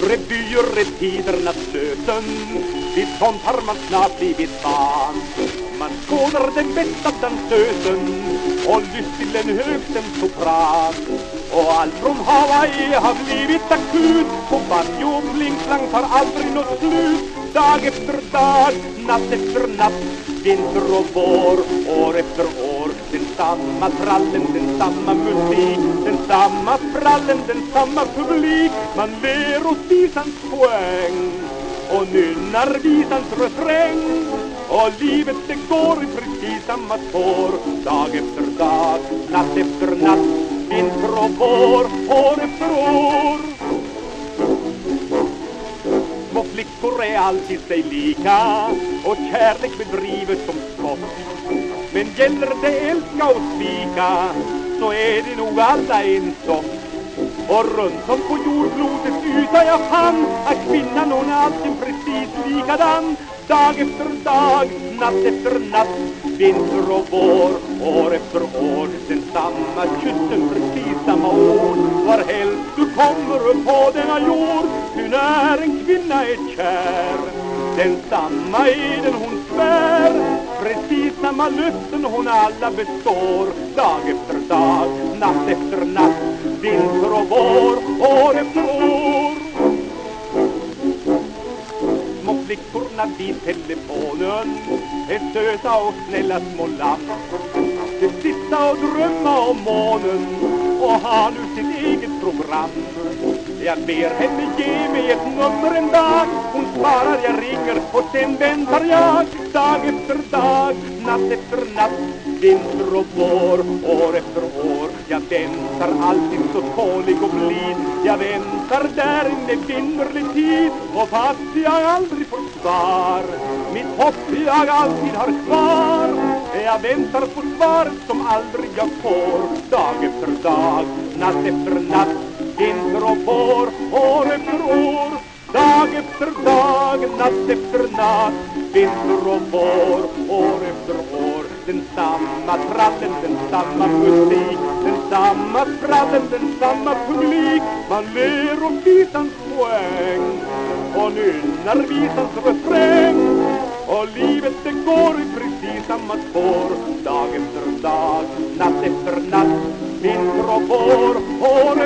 Revyer är tidernas söten Vid sånt har man snart blivit van Man skådar den bästa dansösen Och lyst till en högstämd sopran. Och allt från Hawaii har blivit akut På banjo och blinklang tar aldrig något slut. Dag efter dag, natt efter natt Vinter och vår, år efter år samma trallen, den samma musik Den samma sprallen, den samma publik. Man ler åt visans poäng Och nynnar visans refräng. Och livet det går i precis samma spår Dag efter dag, natt efter natt Vinter och vår, år efter år. Små flickor är alltid sig lika Och kärlek bedrives som gäller det älska och svika Så är det nog alla en sak och runt om på jordklotets yta jag fann att kvinnan hon är alltid precis likadan. Dag efter dag, natt efter natt Vinter och vår, år efter år Den samma kyssen, precis samma ord Var helst du kommer på denna jord Ty när en kvinna är kär Den samma är den hon svär. Precis samma löften hon alla består Dag efter dag, natt efter natt Vinter och vår, år efter år. Små flickorna vid telefonen Är söta och snälla små lamm. De sitta och drömma om månen Och har nu sitt eget program jag ber henne ge mig ett nummer en dag. Hon svarar, jag ringer och sen väntar jag. Dag efter dag, natt efter natt Vinter och vår, år efter år. Jag väntar alltid så tålig och blid. Jag väntar där en evinnerlig tid. Och fast jag aldrig får svar Mitt hopp jag alltid har kvar. Jag väntar på svaret som aldrig jag får. Dag efter dag, natt efter natt vinter och vår, år efter år Dag efter dag, natt efter natt Vinter och vår, år efter år. Den samma trallen, den samma musik Den samma trallen, den samma publik. Man ler åt visans poäng Och nynnar visans refräng. Och livet det går i precis samma spår. Dag efter dag, natt efter natt Vinter och vår, år efter år